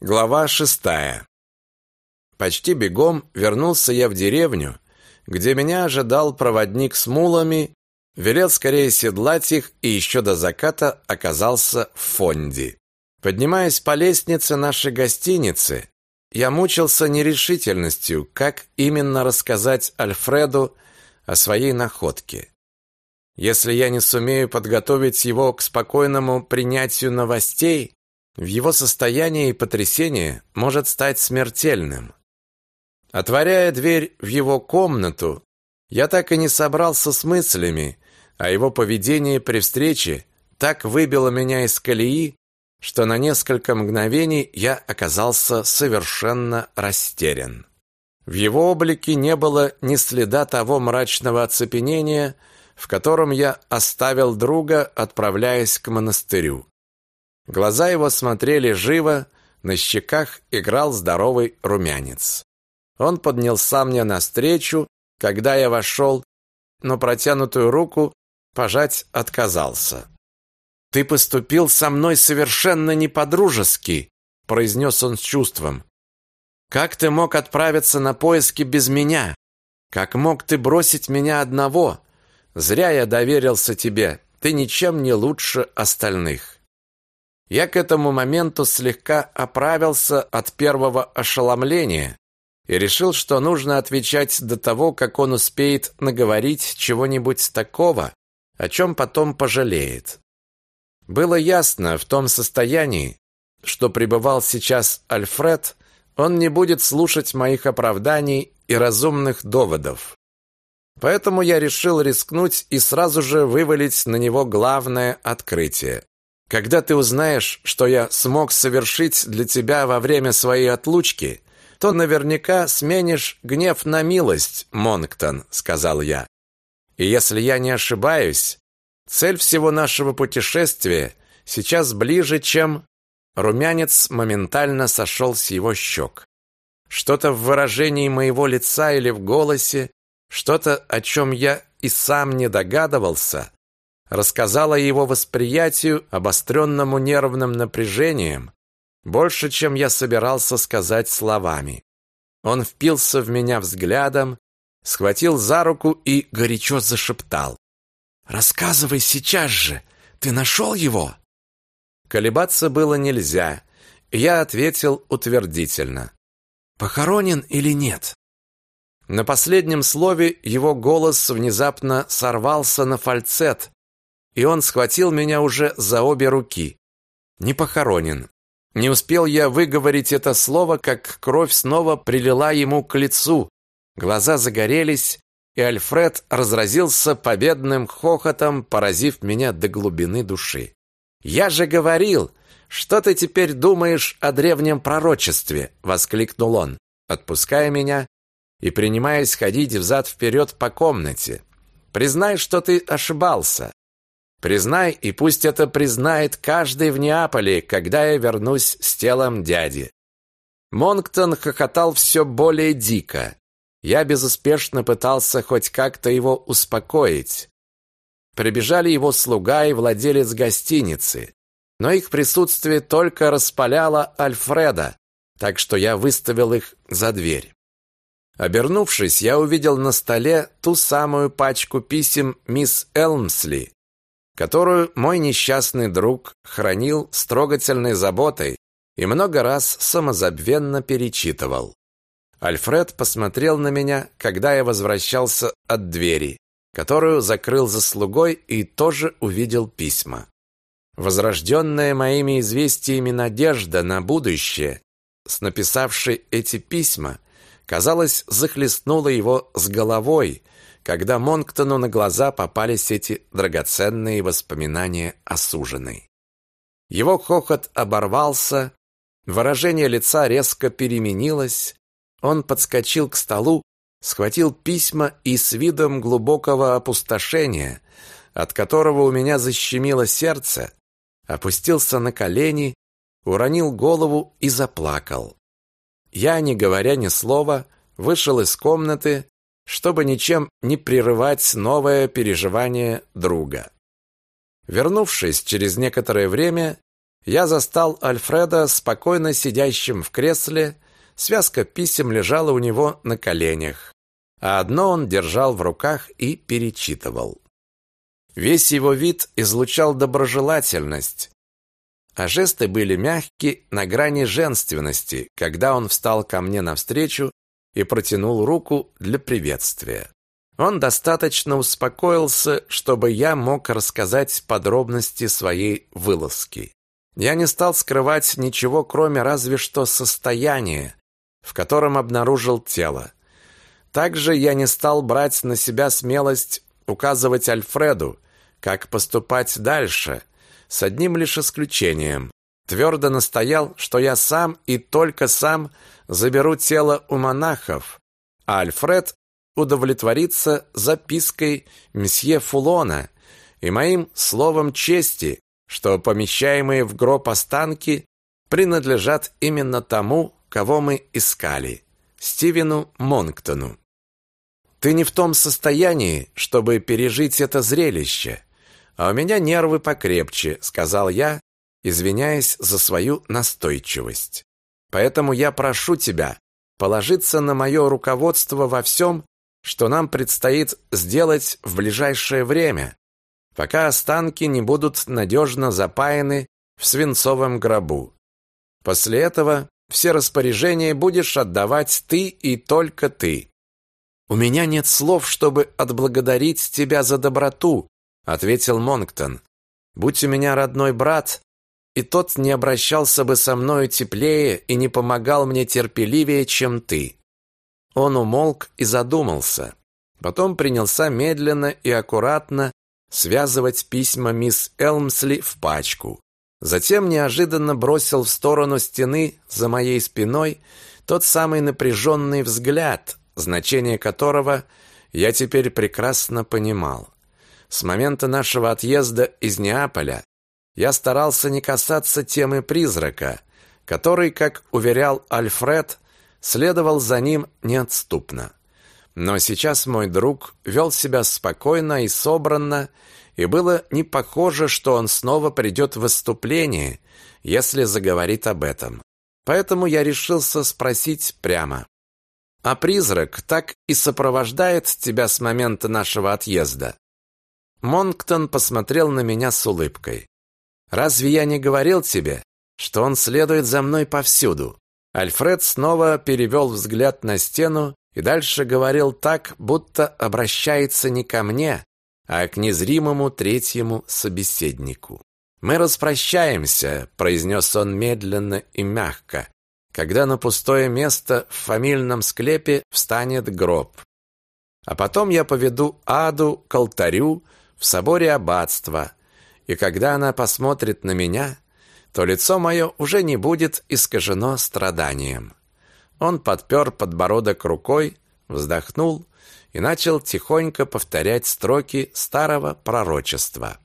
Глава шестая. Почти бегом вернулся я в деревню, где меня ожидал проводник с мулами, велел скорее седлать их и еще до заката оказался в фонде. Поднимаясь по лестнице нашей гостиницы, я мучился нерешительностью, как именно рассказать Альфреду о своей находке. Если я не сумею подготовить его к спокойному принятию новостей, в его состоянии потрясение может стать смертельным. Отворяя дверь в его комнату, я так и не собрался с мыслями, а его поведение при встрече так выбило меня из колеи, что на несколько мгновений я оказался совершенно растерян. В его облике не было ни следа того мрачного оцепенения, в котором я оставил друга, отправляясь к монастырю. Глаза его смотрели живо, на щеках играл здоровый румянец. Он поднялся мне навстречу, когда я вошел, но протянутую руку пожать отказался. «Ты поступил со мной совершенно не по-дружески», произнес он с чувством. «Как ты мог отправиться на поиски без меня? Как мог ты бросить меня одного? Зря я доверился тебе, ты ничем не лучше остальных». Я к этому моменту слегка оправился от первого ошеломления и решил, что нужно отвечать до того, как он успеет наговорить чего-нибудь такого, о чем потом пожалеет. Было ясно в том состоянии, что пребывал сейчас Альфред, он не будет слушать моих оправданий и разумных доводов. Поэтому я решил рискнуть и сразу же вывалить на него главное открытие. Когда ты узнаешь, что я смог совершить для тебя во время своей отлучки, то наверняка сменишь гнев на милость, Монктон, сказал я. И если я не ошибаюсь, цель всего нашего путешествия сейчас ближе, чем румянец моментально сошел с его щек. Что-то в выражении моего лица или в голосе, что-то, о чем я и сам не догадывался, рассказала его восприятию, обостренному нервным напряжением, больше, чем я собирался сказать словами. Он впился в меня взглядом, схватил за руку и горячо зашептал. «Рассказывай сейчас же! Ты нашел его?» Колебаться было нельзя, я ответил утвердительно. «Похоронен или нет?» На последнем слове его голос внезапно сорвался на фальцет, и он схватил меня уже за обе руки. Не похоронен. Не успел я выговорить это слово, как кровь снова прилила ему к лицу. Глаза загорелись, и Альфред разразился победным хохотом, поразив меня до глубины души. «Я же говорил! Что ты теперь думаешь о древнем пророчестве?» — воскликнул он, отпуская меня и принимаясь ходить взад-вперед по комнате. «Признай, что ты ошибался. Признай, и пусть это признает каждый в Неаполе, когда я вернусь с телом дяди. Монктон хохотал все более дико. Я безуспешно пытался хоть как-то его успокоить. Прибежали его слуга и владелец гостиницы, но их присутствие только распаляло Альфреда, так что я выставил их за дверь. Обернувшись, я увидел на столе ту самую пачку писем мисс Элмсли, которую мой несчастный друг хранил с трогательной заботой и много раз самозабвенно перечитывал. Альфред посмотрел на меня, когда я возвращался от двери, которую закрыл за слугой и тоже увидел письма. Возрожденная моими известиями надежда на будущее, с написавшей эти письма, казалось, захлестнула его с головой, когда Монктону на глаза попались эти драгоценные воспоминания о суженой. Его хохот оборвался, выражение лица резко переменилось, он подскочил к столу, схватил письма и с видом глубокого опустошения, от которого у меня защемило сердце, опустился на колени, уронил голову и заплакал. Я, не говоря ни слова, вышел из комнаты, чтобы ничем не прерывать новое переживание друга. Вернувшись через некоторое время, я застал Альфреда спокойно сидящим в кресле, связка писем лежала у него на коленях, а одно он держал в руках и перечитывал. Весь его вид излучал доброжелательность, а жесты были мягкие, на грани женственности, когда он встал ко мне навстречу и протянул руку для приветствия. Он достаточно успокоился, чтобы я мог рассказать подробности своей вылазки. Я не стал скрывать ничего, кроме разве что состояния, в котором обнаружил тело. Также я не стал брать на себя смелость указывать Альфреду, как поступать дальше, с одним лишь исключением. Твердо настоял, что я сам и только сам заберу тело у монахов, а Альфред удовлетворится запиской месье Фулона и моим словом чести, что помещаемые в гроб останки принадлежат именно тому, кого мы искали, Стивену Монктону. Ты не в том состоянии, чтобы пережить это зрелище. А у меня нервы покрепче, сказал я, извиняясь за свою настойчивость. Поэтому я прошу тебя положиться на мое руководство во всем, что нам предстоит сделать в ближайшее время, пока останки не будут надежно запаяны в свинцовом гробу. После этого все распоряжения будешь отдавать ты и только ты. У меня нет слов, чтобы отблагодарить тебя за доброту, ответил Монктон. Будь у меня родной брат, и тот не обращался бы со мною теплее и не помогал мне терпеливее, чем ты. Он умолк и задумался. Потом принялся медленно и аккуратно связывать письма мисс Элмсли в пачку. Затем неожиданно бросил в сторону стены за моей спиной тот самый напряженный взгляд, значение которого я теперь прекрасно понимал. С момента нашего отъезда из Неаполя я старался не касаться темы призрака, который, как уверял Альфред, следовал за ним неотступно. Но сейчас мой друг вел себя спокойно и собранно, и было не похоже, что он снова придет в выступление, если заговорит об этом. Поэтому я решился спросить прямо. «А призрак так и сопровождает тебя с момента нашего отъезда?» Монктон посмотрел на меня с улыбкой. «Разве я не говорил тебе, что он следует за мной повсюду?» Альфред снова перевел взгляд на стену и дальше говорил так, будто обращается не ко мне, а к незримому третьему собеседнику. «Мы распрощаемся», — произнес он медленно и мягко, когда на пустое место в фамильном склепе встанет гроб. А потом я поведу Аду к алтарю, в соборе аббатства, и когда она посмотрит на меня, то лицо мое уже не будет искажено страданием. Он подпер подбородок рукой, вздохнул и начал тихонько повторять строки старого пророчества.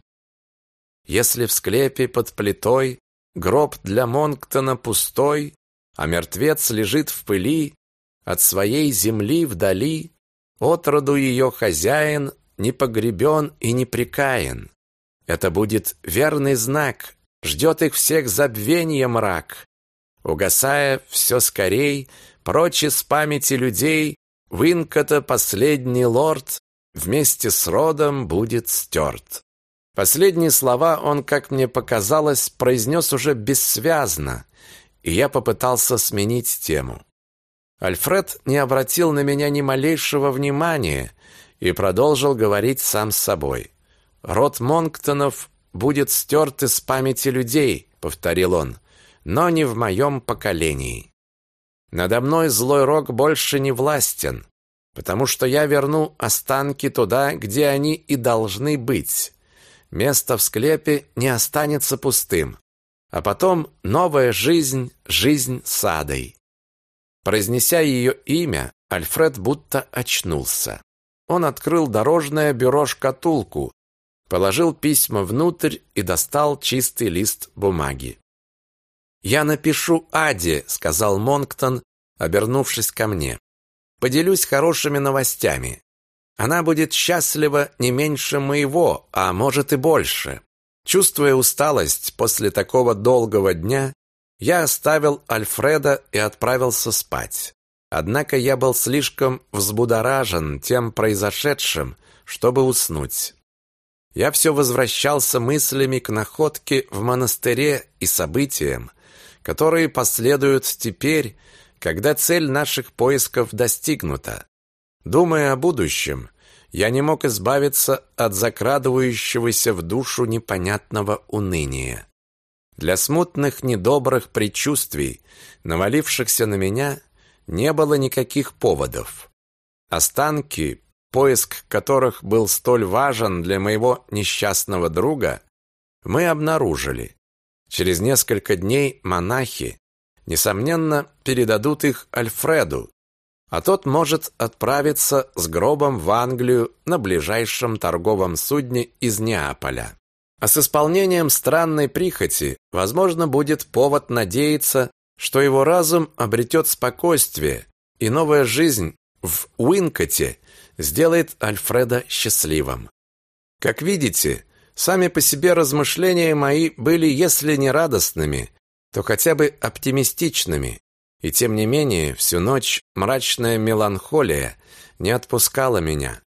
Если в склепе под плитой гроб для Монктона пустой, а мертвец лежит в пыли, от своей земли вдали, отроду ее хозяин не погребен и не прикаян. Это будет верный знак, ждет их всех забвенье мрак. Угасая все скорей, прочь из памяти людей, вынката последний лорд вместе с родом будет стерт. Последние слова он, как мне показалось, произнес уже бессвязно, и я попытался сменить тему. Альфред не обратил на меня ни малейшего внимания, и продолжил говорить сам с собой. «Род Монктонов будет стерт из памяти людей», — повторил он, «но не в моем поколении. Надо мной злой рок больше не властен, потому что я верну останки туда, где они и должны быть. Место в склепе не останется пустым. А потом новая жизнь, жизнь с Адой». Произнеся ее имя, Альфред будто очнулся. Он открыл дорожное бюро-шкатулку, положил письма внутрь и достал чистый лист бумаги. «Я напишу Аде», — сказал Монктон, обернувшись ко мне. «Поделюсь хорошими новостями. Она будет счастлива не меньше моего, а может и больше. Чувствуя усталость после такого долгого дня, я оставил Альфреда и отправился спать. Однако я был слишком взбудоражен тем произошедшим, чтобы уснуть. Я все возвращался мыслями к находке в монастыре и событиям, которые последуют теперь, когда цель наших поисков достигнута. Думая о будущем, я не мог избавиться от закрадывающегося в душу непонятного уныния. Для смутных недобрых предчувствий, навалившихся на меня, не было никаких поводов. Останки, поиск которых был столь важен для моего несчастного друга, мы обнаружили. Через несколько дней монахи, несомненно, передадут их Альфреду, а тот может отправиться с гробом в Англию на ближайшем торговом судне из Неаполя. А с исполнением странной прихоти, возможно, будет повод надеяться, что его разум обретет спокойствие, и новая жизнь в Уинкоте сделает Альфреда счастливым. Как видите, сами по себе размышления мои были, если не радостными, то хотя бы оптимистичными, и тем не менее, всю ночь мрачная меланхолия не отпускала меня.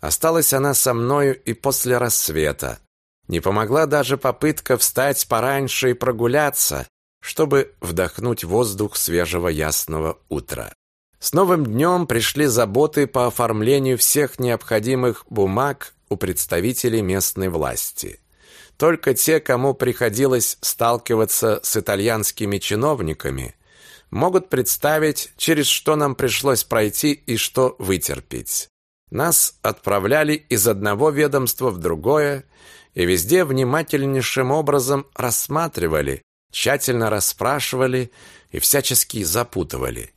Осталась она со мною и после рассвета. Не помогла даже попытка встать пораньше и прогуляться, чтобы вдохнуть воздух свежего ясного утра. С новым днем пришли заботы по оформлению всех необходимых бумаг у представителей местной власти. Только те, кому приходилось сталкиваться с итальянскими чиновниками, могут представить, через что нам пришлось пройти и что вытерпеть. Нас отправляли из одного ведомства в другое и везде внимательнейшим образом рассматривали, тщательно расспрашивали и всячески запутывали.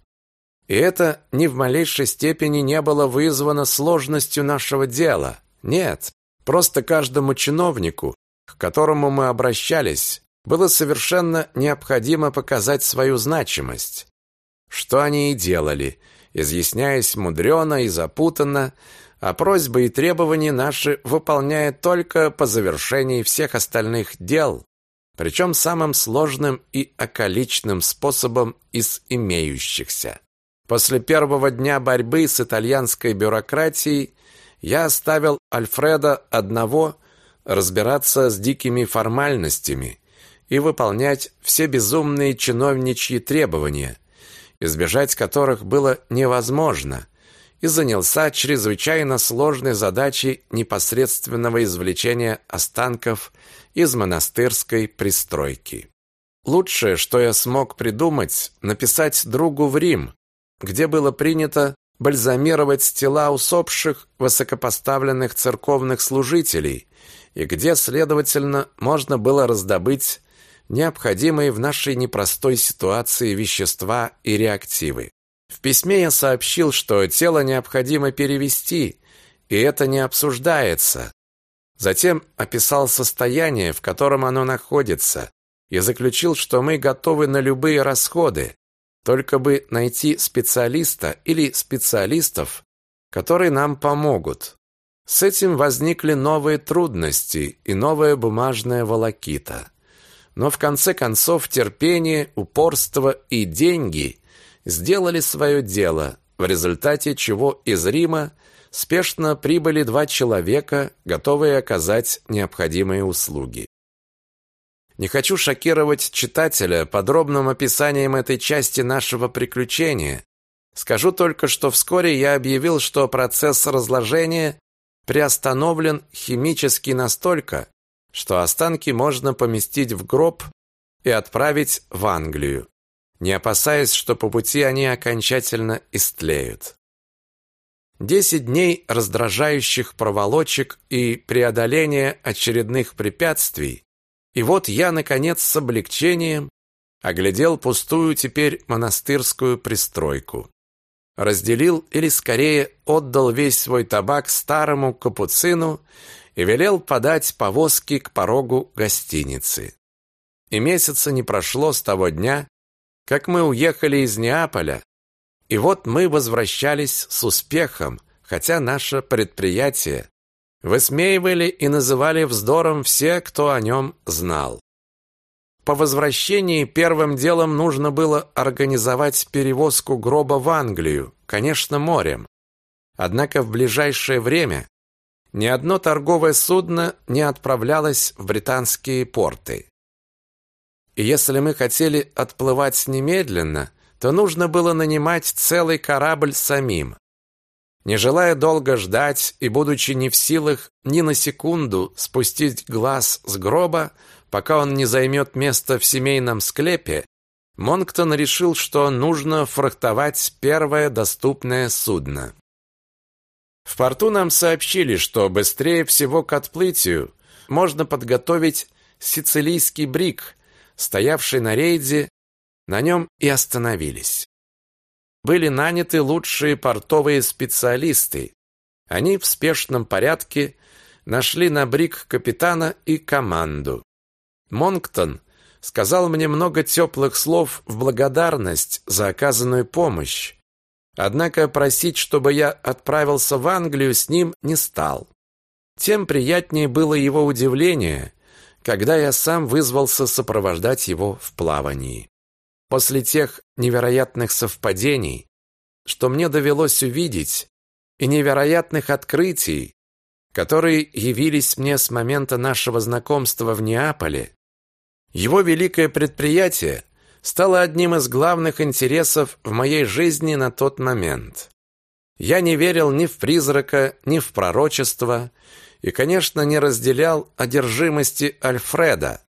И это ни в малейшей степени не было вызвано сложностью нашего дела. Нет, просто каждому чиновнику, к которому мы обращались, было совершенно необходимо показать свою значимость. Что они и делали, изъясняясь мудрено и запутанно, а просьбы и требования наши выполняя только по завершении всех остальных дел, причем самым сложным и околичным способом из имеющихся. После первого дня борьбы с итальянской бюрократией я оставил Альфреда одного разбираться с дикими формальностями и выполнять все безумные чиновничьи требования, избежать которых было невозможно, и занялся чрезвычайно сложной задачей непосредственного извлечения останков из монастырской пристройки. Лучшее, что я смог придумать, написать другу в Рим, где было принято бальзамировать тела усопших высокопоставленных церковных служителей и где, следовательно, можно было раздобыть необходимые в нашей непростой ситуации вещества и реактивы. В письме я сообщил, что тело необходимо перевести, и это не обсуждается. Затем описал состояние, в котором оно находится, и заключил, что мы готовы на любые расходы, только бы найти специалиста или специалистов, которые нам помогут. С этим возникли новые трудности и новая бумажная волокита. Но в конце концов терпение, упорство и деньги сделали свое дело, в результате чего из Рима спешно прибыли два человека, готовые оказать необходимые услуги. Не хочу шокировать читателя подробным описанием этой части нашего приключения. Скажу только, что вскоре я объявил, что процесс разложения приостановлен химически настолько, что останки можно поместить в гроб и отправить в Англию, не опасаясь, что по пути они окончательно истлеют. Десять дней раздражающих проволочек и преодоления очередных препятствий, и вот я, наконец, с облегчением оглядел пустую теперь монастырскую пристройку. Разделил или, скорее, отдал весь свой табак старому капуцину и велел подать повозки к порогу гостиницы. И месяца не прошло с того дня, как мы уехали из Неаполя, и вот мы возвращались с успехом, хотя наше предприятие высмеивали и называли вздором все, кто о нем знал. По возвращении первым делом нужно было организовать перевозку гроба в Англию, конечно, морем. Однако в ближайшее время ни одно торговое судно не отправлялось в британские порты. И если мы хотели отплывать немедленно, то нужно было нанимать целый корабль самим. Не желая долго ждать и будучи не в силах ни на секунду спустить глаз с гроба, пока он не займет место в семейном склепе, Монктон решил, что нужно фрахтовать первое доступное судно. В порту нам сообщили, что быстрее всего к отплытию можно подготовить сицилийский брик, стоявший на рейде, на нем и остановились были наняты лучшие портовые специалисты. Они в спешном порядке нашли на брик капитана и команду. Монктон сказал мне много теплых слов в благодарность за оказанную помощь. Однако просить, чтобы я отправился в Англию с ним, не стал. Тем приятнее было его удивление, когда я сам вызвался сопровождать его в плавании. После тех невероятных совпадений, что мне довелось увидеть, и невероятных открытий, которые явились мне с момента нашего знакомства в Неаполе, его великое предприятие стало одним из главных интересов в моей жизни на тот момент. Я не верил ни в призрака, ни в пророчество и, конечно, не разделял одержимости Альфреда,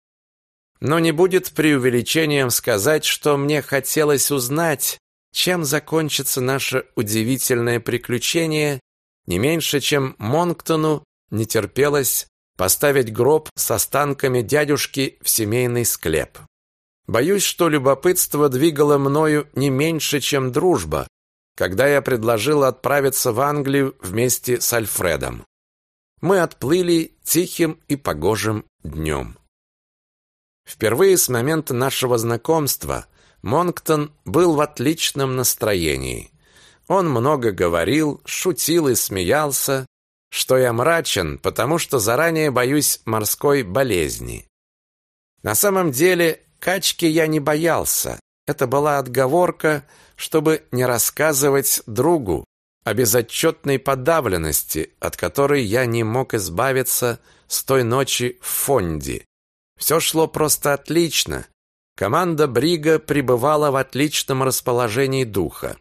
но не будет преувеличением сказать, что мне хотелось узнать, чем закончится наше удивительное приключение, не меньше, чем Монктону не терпелось поставить гроб с останками дядюшки в семейный склеп. Боюсь, что любопытство двигало мною не меньше, чем дружба, когда я предложил отправиться в Англию вместе с Альфредом. Мы отплыли тихим и погожим днем. Впервые с момента нашего знакомства Монктон был в отличном настроении. Он много говорил, шутил и смеялся, что я мрачен, потому что заранее боюсь морской болезни. На самом деле, качки я не боялся. Это была отговорка, чтобы не рассказывать другу о безотчетной подавленности, от которой я не мог избавиться с той ночи в фонде. Все шло просто отлично. Команда Брига пребывала в отличном расположении духа.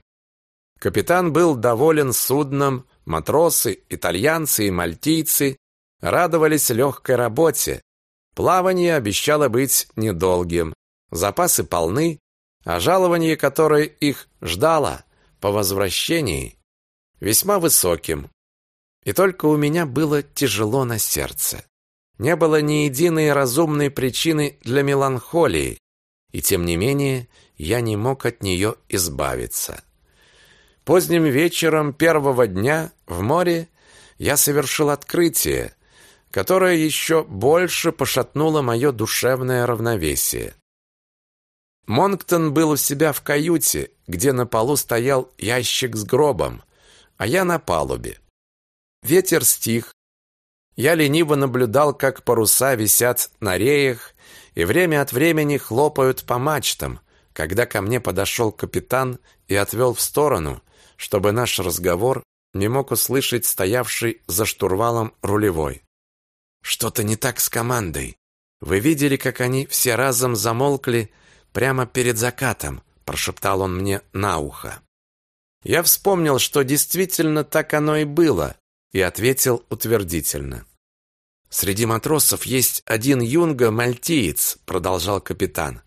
Капитан был доволен судном, матросы, итальянцы и мальтийцы радовались легкой работе. Плавание обещало быть недолгим, запасы полны, а жалование, которое их ждало по возвращении, весьма высоким. И только у меня было тяжело на сердце. Не было ни единой разумной причины для меланхолии, и тем не менее я не мог от нее избавиться. Поздним вечером первого дня в море я совершил открытие, которое еще больше пошатнуло мое душевное равновесие. Монктон был у себя в каюте, где на полу стоял ящик с гробом, а я на палубе. Ветер стих, я лениво наблюдал, как паруса висят на реях и время от времени хлопают по мачтам, когда ко мне подошел капитан и отвел в сторону, чтобы наш разговор не мог услышать стоявший за штурвалом рулевой. Что-то не так с командой. Вы видели, как они все разом замолкли прямо перед закатом, прошептал он мне на ухо. Я вспомнил, что действительно так оно и было, и ответил утвердительно. «Среди матросов есть один юнга-мальтиец», — продолжал капитан.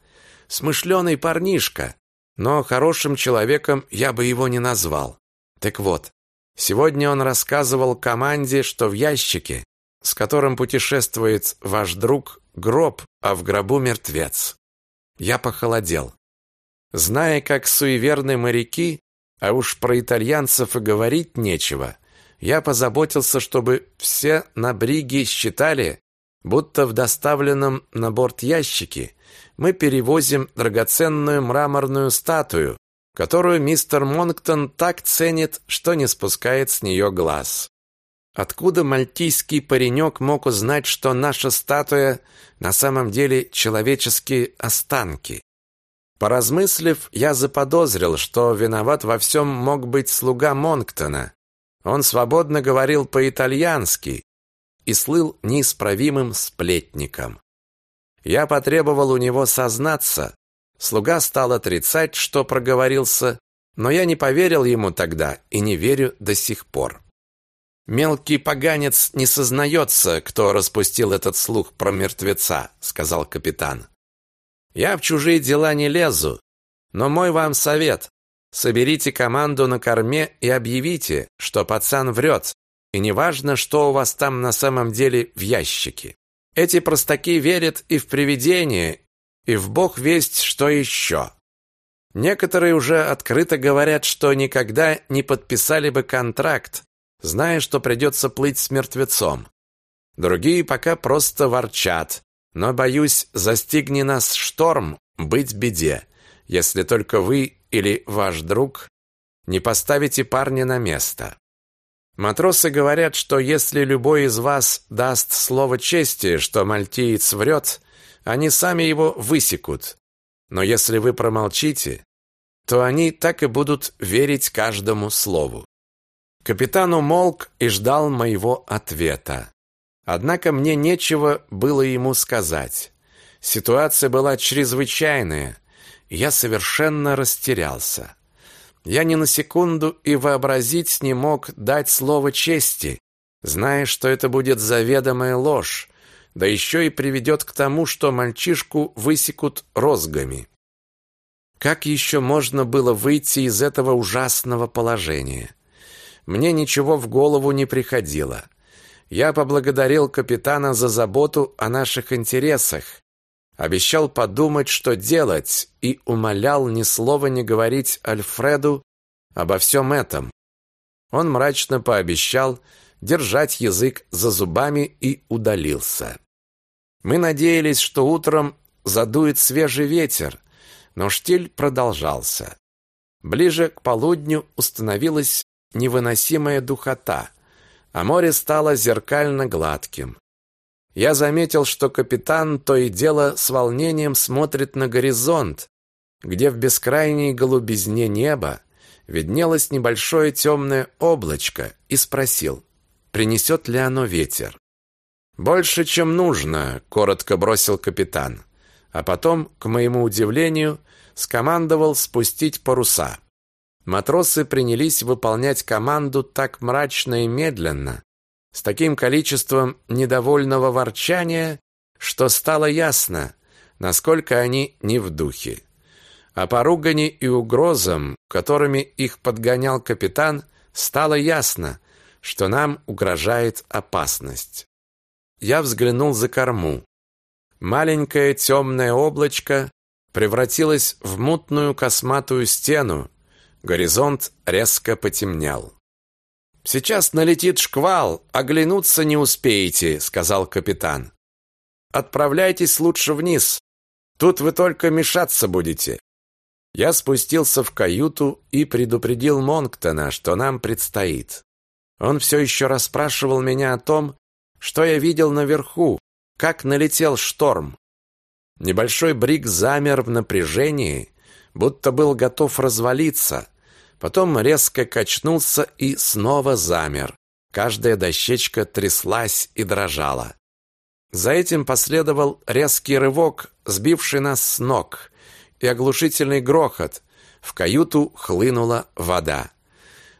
«Смышленый парнишка, но хорошим человеком я бы его не назвал. Так вот, сегодня он рассказывал команде, что в ящике, с которым путешествует ваш друг, гроб, а в гробу мертвец. Я похолодел. Зная, как суеверны моряки, а уж про итальянцев и говорить нечего, я позаботился, чтобы все на бриге считали, будто в доставленном на борт ящике мы перевозим драгоценную мраморную статую, которую мистер Монктон так ценит, что не спускает с нее глаз. Откуда мальтийский паренек мог узнать, что наша статуя на самом деле человеческие останки? Поразмыслив, я заподозрил, что виноват во всем мог быть слуга Монктона. Он свободно говорил по-итальянски и слыл неисправимым сплетником. Я потребовал у него сознаться. Слуга стал отрицать, что проговорился, но я не поверил ему тогда и не верю до сих пор. «Мелкий поганец не сознается, кто распустил этот слух про мертвеца», — сказал капитан. Я в чужие дела не лезу, но мой вам совет. Соберите команду на корме и объявите, что пацан врет, и неважно, что у вас там на самом деле в ящике. Эти простаки верят и в привидения, и в бог весть что еще. Некоторые уже открыто говорят, что никогда не подписали бы контракт, зная, что придется плыть с мертвецом. Другие пока просто ворчат, но, боюсь, застигни нас шторм, быть беде, если только вы или ваш друг не поставите парня на место. Матросы говорят, что если любой из вас даст слово чести, что мальтиец врет, они сами его высекут. Но если вы промолчите, то они так и будут верить каждому слову. Капитан умолк и ждал моего ответа. Однако мне нечего было ему сказать. Ситуация была чрезвычайная, я совершенно растерялся. Я ни на секунду и вообразить не мог дать слово чести, зная, что это будет заведомая ложь, да еще и приведет к тому, что мальчишку высекут розгами. Как еще можно было выйти из этого ужасного положения? Мне ничего в голову не приходило. Я поблагодарил капитана за заботу о наших интересах, обещал подумать, что делать, и умолял ни слова не говорить Альфреду обо всем этом. Он мрачно пообещал держать язык за зубами и удалился. Мы надеялись, что утром задует свежий ветер, но штиль продолжался. Ближе к полудню установилась невыносимая духота а море стало зеркально гладким. Я заметил, что капитан то и дело с волнением смотрит на горизонт, где в бескрайней голубизне неба виднелось небольшое темное облачко, и спросил, принесет ли оно ветер. «Больше, чем нужно», — коротко бросил капитан, а потом, к моему удивлению, скомандовал спустить паруса. Матросы принялись выполнять команду так мрачно и медленно, с таким количеством недовольного ворчания, что стало ясно, насколько они не в духе. А по ругани и угрозам, которыми их подгонял капитан, стало ясно, что нам угрожает опасность. Я взглянул за корму. Маленькое темное облачко превратилось в мутную косматую стену, Горизонт резко потемнял. «Сейчас налетит шквал, оглянуться не успеете», — сказал капитан. «Отправляйтесь лучше вниз. Тут вы только мешаться будете». Я спустился в каюту и предупредил Монктона, что нам предстоит. Он все еще расспрашивал меня о том, что я видел наверху, как налетел шторм. Небольшой брик замер в напряжении, будто был готов развалиться, потом резко качнулся и снова замер. Каждая дощечка тряслась и дрожала. За этим последовал резкий рывок, сбивший нас с ног, и оглушительный грохот. В каюту хлынула вода.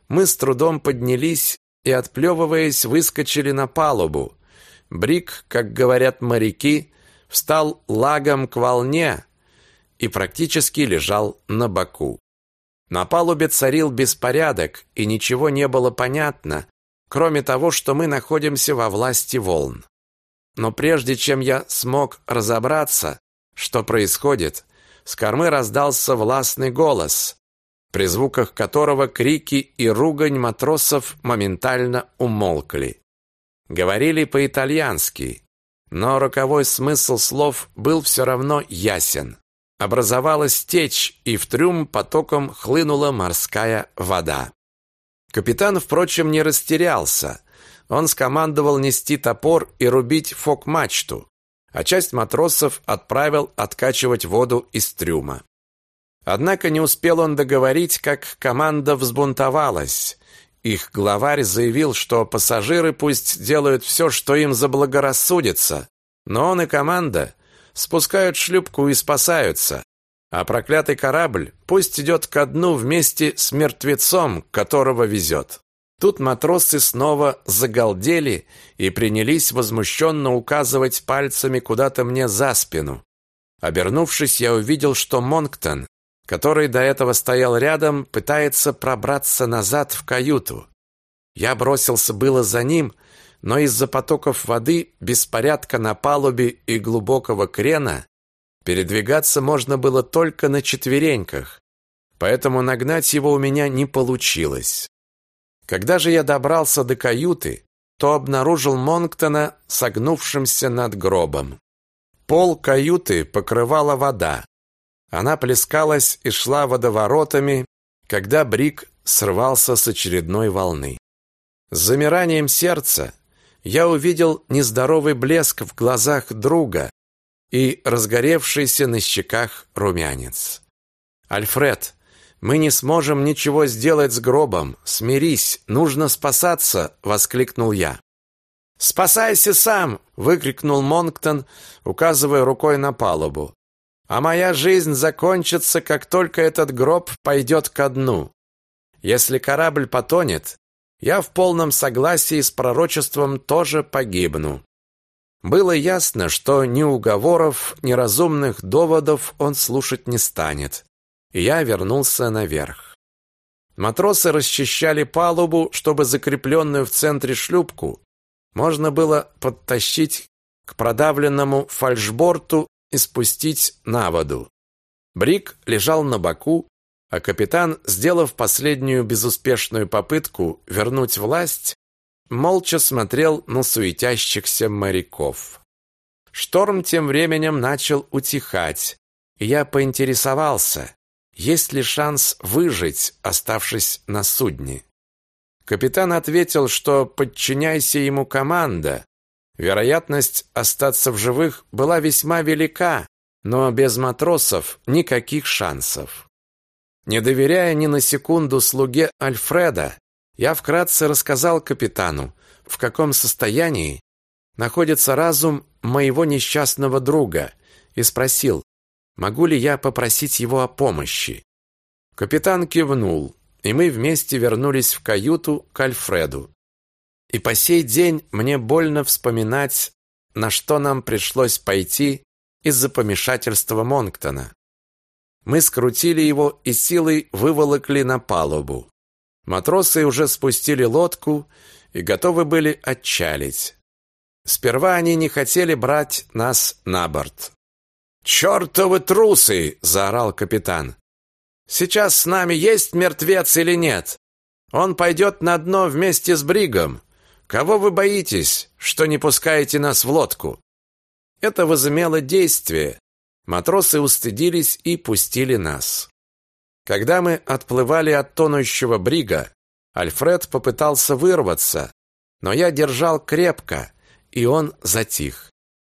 Мы с трудом поднялись и, отплевываясь, выскочили на палубу. Брик, как говорят моряки, встал лагом к волне, и практически лежал на боку. На палубе царил беспорядок, и ничего не было понятно, кроме того, что мы находимся во власти волн. Но прежде чем я смог разобраться, что происходит, с кормы раздался властный голос, при звуках которого крики и ругань матросов моментально умолкли. Говорили по-итальянски, но роковой смысл слов был все равно ясен. Образовалась течь, и в трюм потоком хлынула морская вода. Капитан, впрочем, не растерялся. он скомандовал нести топор и рубить фок-мачту, а часть матросов отправил откачивать воду из трюма. Однако не успел он договорить, как команда взбунтовалась. Их главарь заявил, что пассажиры пусть делают все, что им заблагорассудится, но он и команда спускают шлюпку и спасаются, а проклятый корабль пусть идет ко дну вместе с мертвецом, которого везет. Тут матросы снова загалдели и принялись возмущенно указывать пальцами куда-то мне за спину. Обернувшись, я увидел, что Монктон, который до этого стоял рядом, пытается пробраться назад в каюту. Я бросился было за ним, но из-за потоков воды, беспорядка на палубе и глубокого крена передвигаться можно было только на четвереньках, поэтому нагнать его у меня не получилось. Когда же я добрался до каюты, то обнаружил Монктона согнувшимся над гробом. Пол каюты покрывала вода. Она плескалась и шла водоворотами, когда Брик срывался с очередной волны. С замиранием сердца я увидел нездоровый блеск в глазах друга и разгоревшийся на щеках румянец. «Альфред, мы не сможем ничего сделать с гробом. Смирись, нужно спасаться, воскликнул я. Спасайся сам, выкрикнул Монктон, указывая рукой на палубу. А моя жизнь закончится, как только этот гроб пойдет ко дну. Если корабль потонет, я в полном согласии с пророчеством тоже погибну. Было ясно, что ни уговоров, ни разумных доводов он слушать не станет и я вернулся наверх. Матросы расчищали палубу, чтобы закрепленную в центре шлюпку можно было подтащить к продавленному фальшборту и спустить на воду. Брик лежал на боку, а капитан, сделав последнюю безуспешную попытку вернуть власть, молча смотрел на суетящихся моряков. Шторм тем временем начал утихать, и я поинтересовался, есть ли шанс выжить, оставшись на судне? Капитан ответил, что подчиняйся ему команда. Вероятность остаться в живых была весьма велика, но без матросов никаких шансов. Не доверяя ни на секунду слуге Альфреда, я вкратце рассказал капитану, в каком состоянии находится разум моего несчастного друга, и спросил, Могу ли я попросить его о помощи? Капитан кивнул, и мы вместе вернулись в каюту к Альфреду. И по сей день мне больно вспоминать, на что нам пришлось пойти из-за помешательства Монктона. Мы скрутили его и силой выволокли на палубу. Матросы уже спустили лодку и готовы были отчалить. Сперва они не хотели брать нас на борт. «Чертовы трусы!» – заорал капитан. «Сейчас с нами есть мертвец или нет? Он пойдет на дно вместе с Бригом. Кого вы боитесь, что не пускаете нас в лодку?» Это возымело действие. Матросы устыдились и пустили нас. Когда мы отплывали от тонущего Брига, Альфред попытался вырваться, но я держал крепко, и он затих.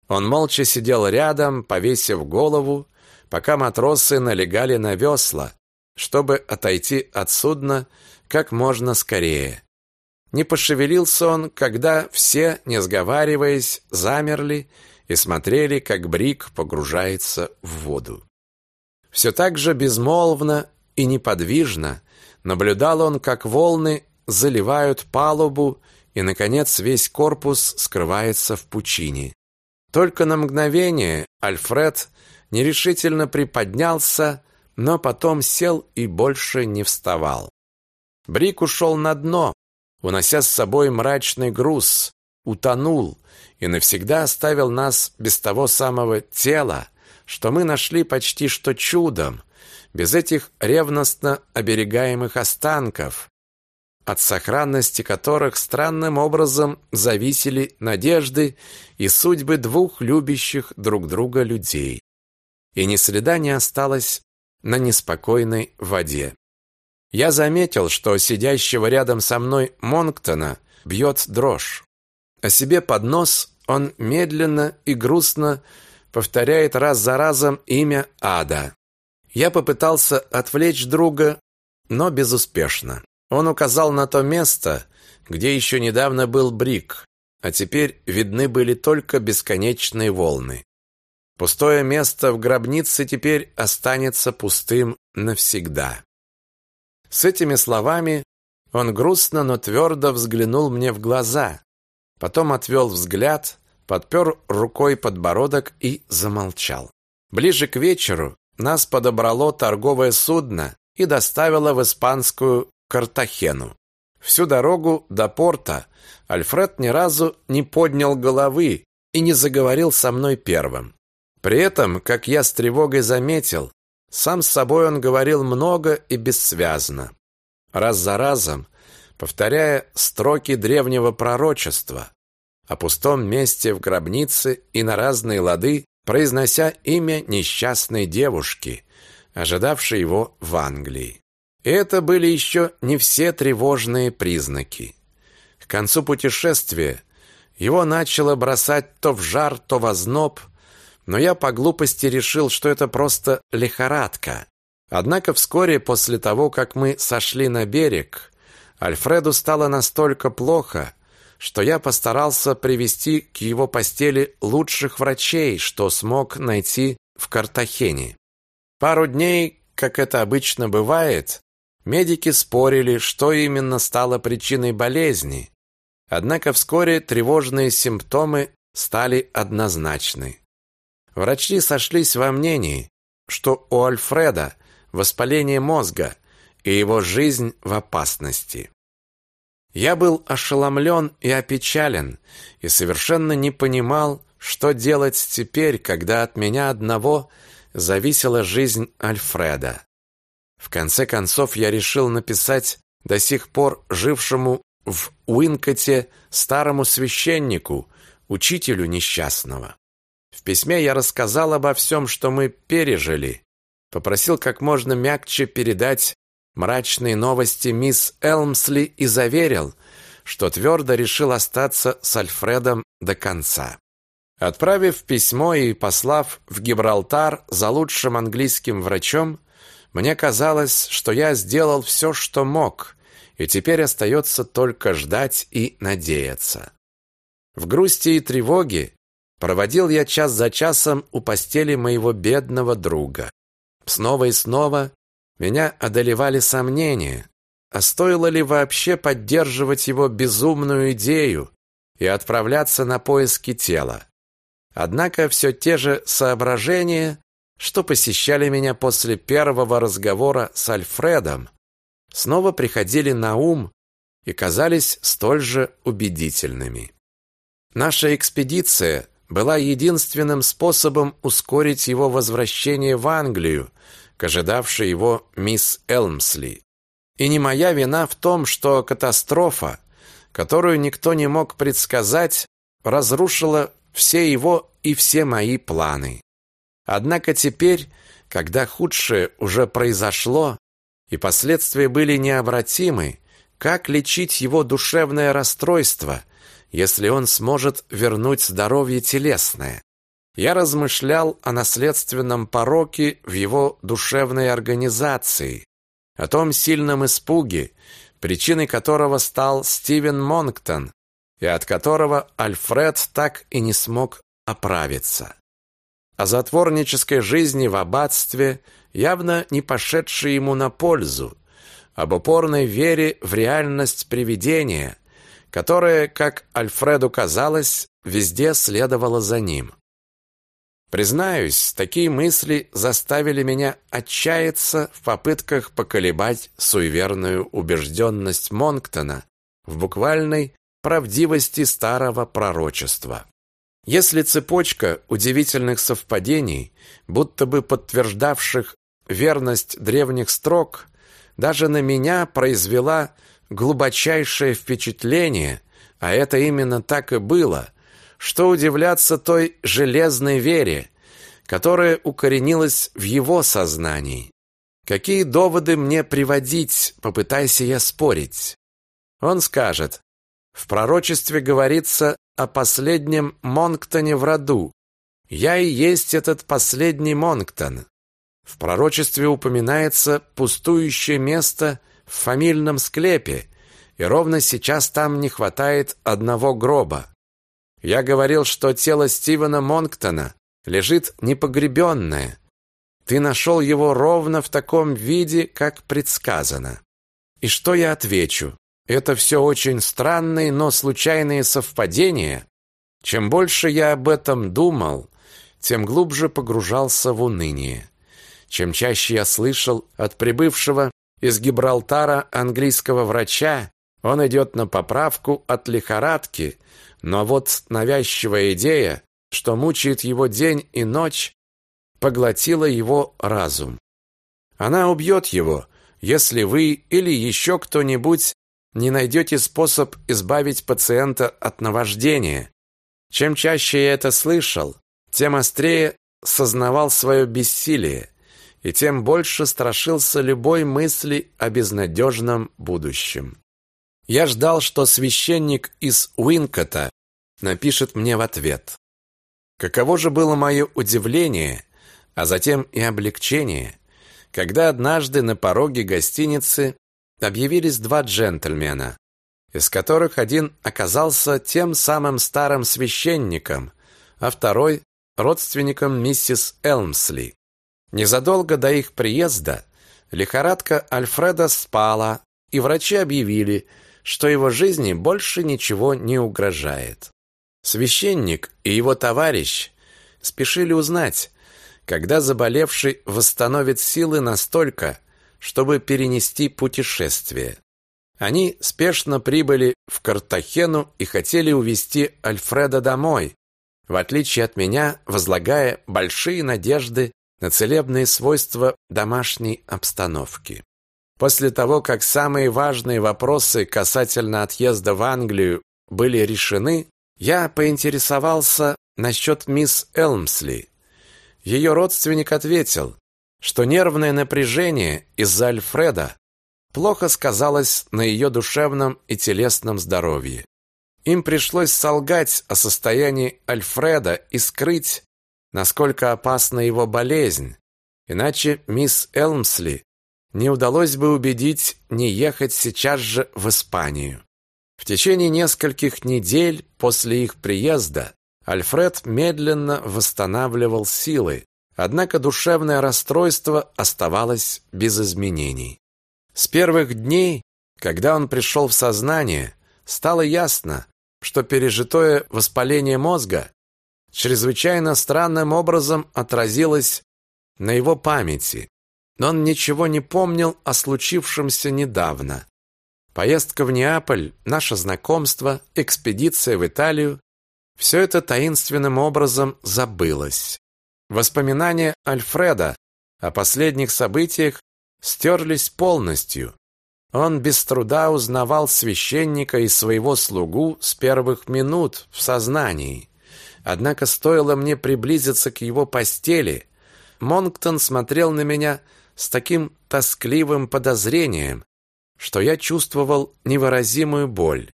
Он молча сидел рядом, повесив голову, пока матросы налегали на весла, чтобы отойти от судна как можно скорее. Не пошевелился он, когда все, не сговариваясь, замерли и смотрели, как брик погружается в воду. Все так же безмолвно и неподвижно наблюдал он, как волны заливают палубу, и, наконец, весь корпус скрывается в пучине. Только на мгновение Альфред нерешительно приподнялся, но потом сел и больше не вставал. Брик ушел на дно, унося с собой мрачный груз, утонул и навсегда оставил нас без того самого тела, что мы нашли почти что чудом, без этих ревностно оберегаемых останков, от сохранности которых странным образом зависели надежды и судьбы двух любящих друг друга людей. И ни следа не осталось на неспокойной воде. Я заметил, что сидящего рядом со мной Монктона бьет дрожь. О себе под нос он медленно и грустно повторяет раз за разом имя Ада. Я попытался отвлечь друга, но безуспешно. Он указал на то место, где еще недавно был Брик, а теперь видны были только бесконечные волны. Пустое место в гробнице теперь останется пустым навсегда. С этими словами он грустно, но твердо взглянул мне в глаза, потом отвел взгляд, подпер рукой подбородок и замолчал. Ближе к вечеру нас подобрало торговое судно и доставило в испанскую Картахену. Всю дорогу до порта Альфред ни разу не поднял головы и не заговорил со мной первым. При этом, как я с тревогой заметил, сам с собой он говорил много и бессвязно, раз за разом повторяя строки древнего пророчества о пустом месте в гробнице и на разные лады произнося имя несчастной девушки, ожидавшей его в Англии. И это были еще не все тревожные признаки. К концу путешествия его начало бросать то в жар, то в озноб, но я по глупости решил, что это просто лихорадка. Однако вскоре после того, как мы сошли на берег, Альфреду стало настолько плохо, что я постарался привести к его постели лучших врачей, что смог найти в Картахене. Пару дней, как это обычно бывает, медики спорили, что именно стало причиной болезни. Однако вскоре тревожные симптомы стали однозначны. Врачи сошлись во мнении, что у Альфреда воспаление мозга и его жизнь в опасности. Я был ошеломлен и опечален и совершенно не понимал, что делать теперь, когда от меня одного зависела жизнь Альфреда. В конце концов я решил написать до сих пор жившему в Уинкоте старому священнику, учителю несчастного. В письме я рассказал обо всем, что мы пережили, попросил как можно мягче передать мрачные новости мисс Элмсли и заверил, что твердо решил остаться с Альфредом до конца. Отправив письмо и послав в Гибралтар за лучшим английским врачом, мне казалось, что я сделал все, что мог, и теперь остается только ждать и надеяться. В грусти и тревоге Проводил я час за часом у постели моего бедного друга. Снова и снова меня одолевали сомнения, а стоило ли вообще поддерживать его безумную идею и отправляться на поиски тела. Однако все те же соображения, что посещали меня после первого разговора с Альфредом, снова приходили на ум и казались столь же убедительными. Наша экспедиция была единственным способом ускорить его возвращение в Англию к ожидавшей его мисс Элмсли. И не моя вина в том, что катастрофа, которую никто не мог предсказать, разрушила все его и все мои планы. Однако теперь, когда худшее уже произошло, и последствия были необратимы, как лечить его душевное расстройство, если он сможет вернуть здоровье телесное. Я размышлял о наследственном пороке в его душевной организации, о том сильном испуге, причиной которого стал Стивен Монктон, и от которого Альфред так и не смог оправиться. О затворнической жизни в аббатстве, явно не пошедшей ему на пользу, об упорной вере в реальность привидения, которое, как Альфреду казалось, везде следовало за ним. Признаюсь, такие мысли заставили меня отчаяться в попытках поколебать суеверную убежденность Монктона в буквальной правдивости старого пророчества. Если цепочка удивительных совпадений, будто бы подтверждавших верность древних строк, даже на меня произвела глубочайшее впечатление, а это именно так и было, что удивляться той железной вере, которая укоренилась в его сознании. Какие доводы мне приводить, попытайся я спорить. Он скажет, В пророчестве говорится о последнем Монктоне в роду. Я и есть этот последний Монктон. В пророчестве упоминается пустующее место в фамильном склепе, и ровно сейчас там не хватает одного гроба. Я говорил, что тело Стивена Монктона лежит непогребенное. Ты нашел его ровно в таком виде, как предсказано. И что я отвечу? Это все очень странные, но случайные совпадения. Чем больше я об этом думал, тем глубже погружался в уныние. Чем чаще я слышал от прибывшего из Гибралтара английского врача, он идет на поправку от лихорадки, но вот навязчивая идея, что мучает его день и ночь, поглотила его разум. Она убьет его, если вы или еще кто-нибудь не найдете способ избавить пациента от наваждения. Чем чаще я это слышал, тем острее сознавал свое бессилие и тем больше страшился любой мысли о безнадежном будущем. Я ждал, что священник из Уинкота напишет мне в ответ. Каково же было мое удивление, а затем и облегчение, когда однажды на пороге гостиницы объявились два джентльмена, из которых один оказался тем самым старым священником, а второй – родственником миссис Элмсли. Незадолго до их приезда лихорадка Альфреда спала, и врачи объявили, что его жизни больше ничего не угрожает. Священник и его товарищ спешили узнать, когда заболевший восстановит силы настолько, чтобы перенести путешествие. Они спешно прибыли в Картахену и хотели увезти Альфреда домой, в отличие от меня, возлагая большие надежды на целебные свойства домашней обстановки. После того, как самые важные вопросы касательно отъезда в Англию были решены, я поинтересовался насчет мисс Элмсли. Ее родственник ответил, что нервное напряжение из-за Альфреда плохо сказалось на ее душевном и телесном здоровье. Им пришлось солгать о состоянии Альфреда и скрыть, насколько опасна его болезнь, иначе мисс Элмсли не удалось бы убедить не ехать сейчас же в Испанию. В течение нескольких недель после их приезда Альфред медленно восстанавливал силы, Однако душевное расстройство оставалось без изменений. С первых дней, когда он пришел в сознание, стало ясно, что пережитое воспаление мозга чрезвычайно странным образом отразилось на его памяти. Но он ничего не помнил о случившемся недавно. Поездка в Неаполь, наше знакомство, экспедиция в Италию – все это таинственным образом забылось. Воспоминания Альфреда о последних событиях стерлись полностью. Он без труда узнавал священника и своего слугу с первых минут в сознании. Однако стоило мне приблизиться к его постели, Монктон смотрел на меня с таким тоскливым подозрением, что я чувствовал невыразимую боль.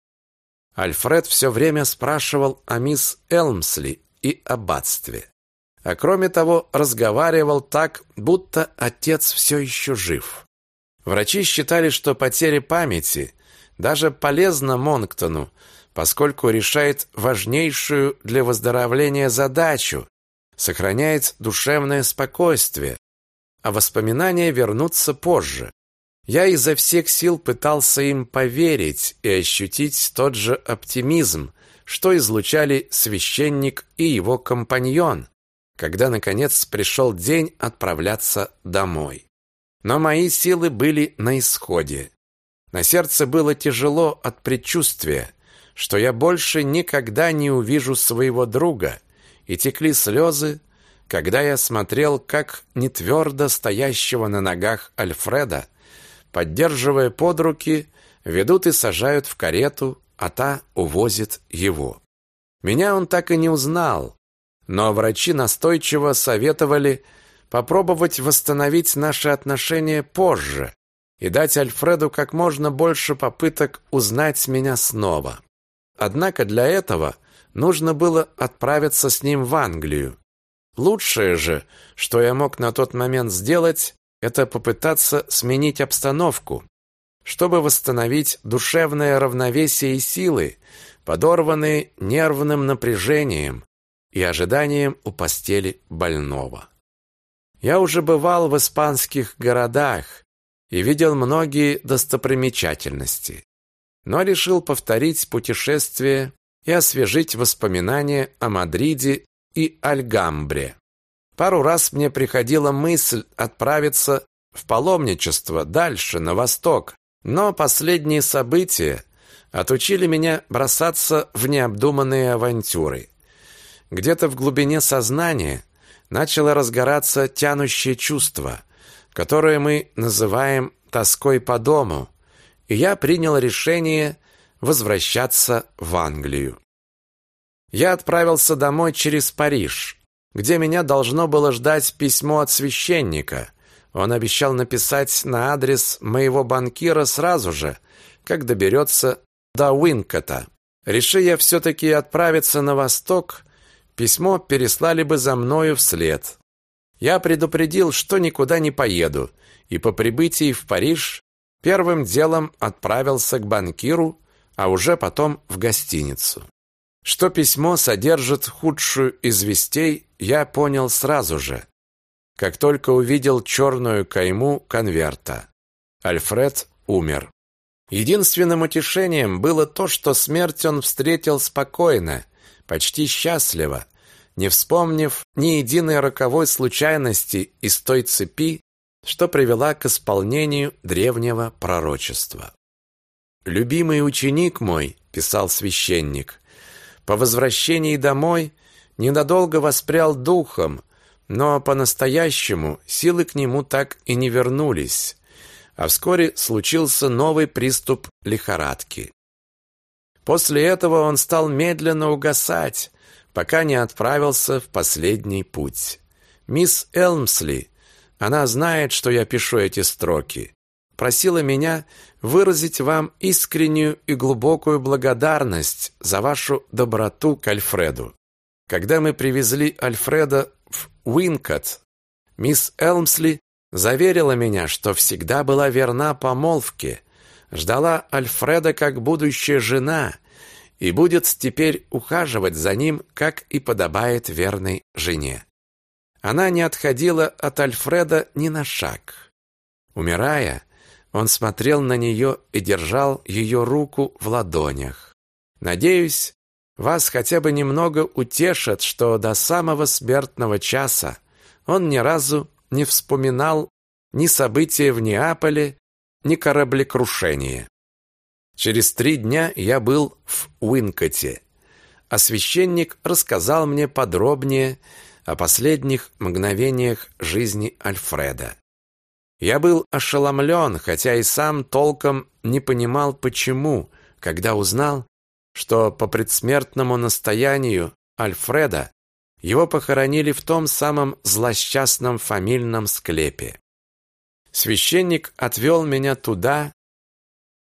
Альфред все время спрашивал о мисс Элмсли и аббатстве а кроме того разговаривал так, будто отец все еще жив. Врачи считали, что потеря памяти даже полезна Монктону, поскольку решает важнейшую для выздоровления задачу, сохраняет душевное спокойствие, а воспоминания вернутся позже. Я изо всех сил пытался им поверить и ощутить тот же оптимизм, что излучали священник и его компаньон, когда, наконец, пришел день отправляться домой. Но мои силы были на исходе. На сердце было тяжело от предчувствия, что я больше никогда не увижу своего друга, и текли слезы, когда я смотрел, как нетвердо стоящего на ногах Альфреда, поддерживая под руки, ведут и сажают в карету, а та увозит его. Меня он так и не узнал, но врачи настойчиво советовали попробовать восстановить наши отношения позже и дать Альфреду как можно больше попыток узнать меня снова. Однако для этого нужно было отправиться с ним в Англию. Лучшее же, что я мог на тот момент сделать, это попытаться сменить обстановку, чтобы восстановить душевное равновесие и силы, подорванные нервным напряжением и ожиданием у постели больного. Я уже бывал в испанских городах и видел многие достопримечательности, но решил повторить путешествие и освежить воспоминания о Мадриде и Альгамбре. Пару раз мне приходила мысль отправиться в паломничество дальше, на восток, но последние события отучили меня бросаться в необдуманные авантюры. Где-то в глубине сознания начало разгораться тянущее чувство, которое мы называем тоской по дому, и я принял решение возвращаться в Англию. Я отправился домой через Париж, где меня должно было ждать письмо от священника. Он обещал написать на адрес моего банкира сразу же, как доберется до Уинкота. Реши я все-таки отправиться на восток, письмо переслали бы за мною вслед. Я предупредил, что никуда не поеду, и по прибытии в Париж первым делом отправился к банкиру, а уже потом в гостиницу. Что письмо содержит худшую из вестей, я понял сразу же, как только увидел черную кайму конверта. Альфред умер. Единственным утешением было то, что смерть он встретил спокойно, почти счастливо, не вспомнив ни единой роковой случайности из той цепи, что привела к исполнению древнего пророчества. «Любимый ученик мой», – писал священник, – «по возвращении домой ненадолго воспрял духом, но по-настоящему силы к нему так и не вернулись а вскоре случился новый приступ лихорадки. После этого он стал медленно угасать, пока не отправился в последний путь. Мисс Элмсли, она знает, что я пишу эти строки, просила меня выразить вам искреннюю и глубокую благодарность за вашу доброту к Альфреду. Когда мы привезли Альфреда в Уинкот, мисс Элмсли Заверила меня, что всегда была верна помолвке, ждала Альфреда как будущая жена и будет теперь ухаживать за ним, как и подобает верной жене. Она не отходила от Альфреда ни на шаг. Умирая, он смотрел на нее и держал ее руку в ладонях. Надеюсь, вас хотя бы немного утешит, что до самого смертного часа он ни разу не вспоминал ни события в Неаполе, ни кораблекрушение. Через три дня я был в Уинкоте, а священник рассказал мне подробнее о последних мгновениях жизни Альфреда. Я был ошеломлен, хотя и сам толком не понимал, почему, когда узнал, что по предсмертному настоянию Альфреда его похоронили в том самом злосчастном фамильном склепе. Священник отвел меня туда,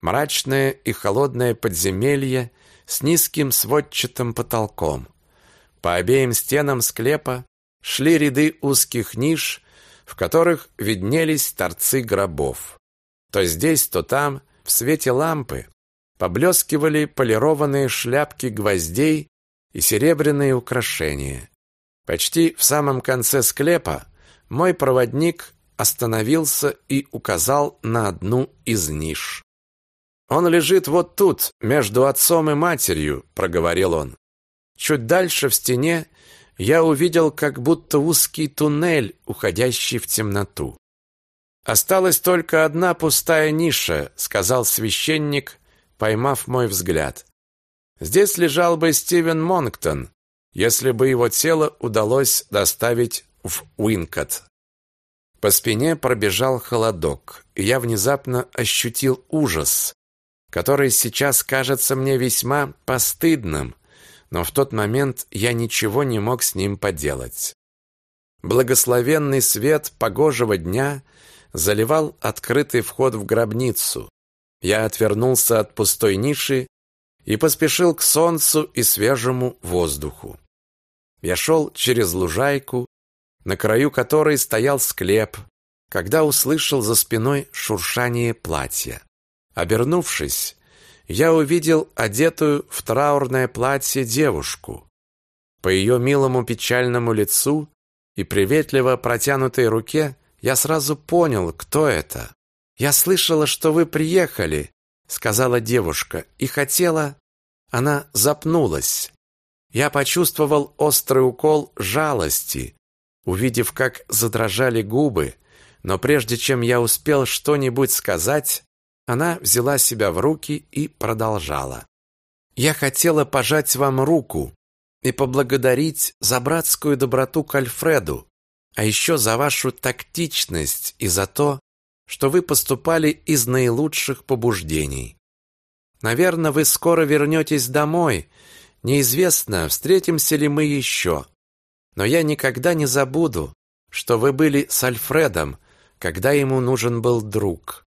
мрачное и холодное подземелье с низким сводчатым потолком. По обеим стенам склепа шли ряды узких ниш, в которых виднелись торцы гробов. То здесь, то там, в свете лампы, поблескивали полированные шляпки гвоздей и серебряные украшения. Почти в самом конце склепа мой проводник остановился и указал на одну из ниш. «Он лежит вот тут, между отцом и матерью», — проговорил он. Чуть дальше в стене я увидел как будто узкий туннель, уходящий в темноту. «Осталась только одна пустая ниша», — сказал священник, поймав мой взгляд. «Здесь лежал бы Стивен Монктон, если бы его тело удалось доставить в Уинкот. По спине пробежал холодок, и я внезапно ощутил ужас, который сейчас кажется мне весьма постыдным, но в тот момент я ничего не мог с ним поделать. Благословенный свет погожего дня заливал открытый вход в гробницу. Я отвернулся от пустой ниши и поспешил к солнцу и свежему воздуху. Я шел через лужайку, на краю которой стоял склеп, когда услышал за спиной шуршание платья. Обернувшись, я увидел одетую в траурное платье девушку. По ее милому печальному лицу и приветливо протянутой руке я сразу понял, кто это. «Я слышала, что вы приехали», — сказала девушка, и хотела... Она запнулась. Я почувствовал острый укол жалости, увидев, как задрожали губы, но прежде чем я успел что-нибудь сказать, она взяла себя в руки и продолжала. «Я хотела пожать вам руку и поблагодарить за братскую доброту к Альфреду, а еще за вашу тактичность и за то, что вы поступали из наилучших побуждений. Наверное, вы скоро вернетесь домой. Неизвестно, встретимся ли мы еще. Но я никогда не забуду, что вы были с Альфредом, когда ему нужен был друг.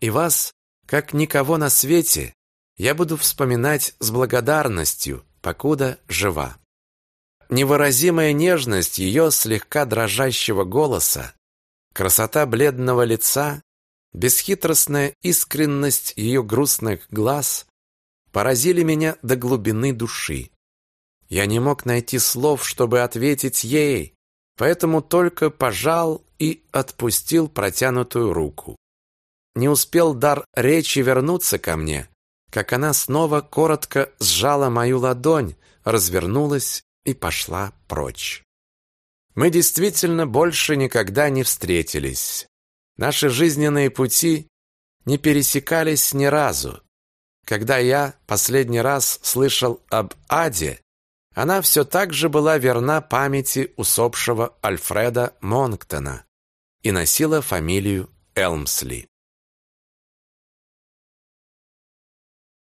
И вас, как никого на свете, я буду вспоминать с благодарностью, покуда жива. Невыразимая нежность ее слегка дрожащего голоса Красота бледного лица, бесхитростная искренность ее грустных глаз поразили меня до глубины души. Я не мог найти слов, чтобы ответить ей, поэтому только пожал и отпустил протянутую руку. Не успел дар речи вернуться ко мне, как она снова коротко сжала мою ладонь, развернулась и пошла прочь. Мы действительно больше никогда не встретились. Наши жизненные пути не пересекались ни разу. Когда я последний раз слышал об Аде, она все так же была верна памяти усопшего Альфреда Монктона и носила фамилию Элмсли.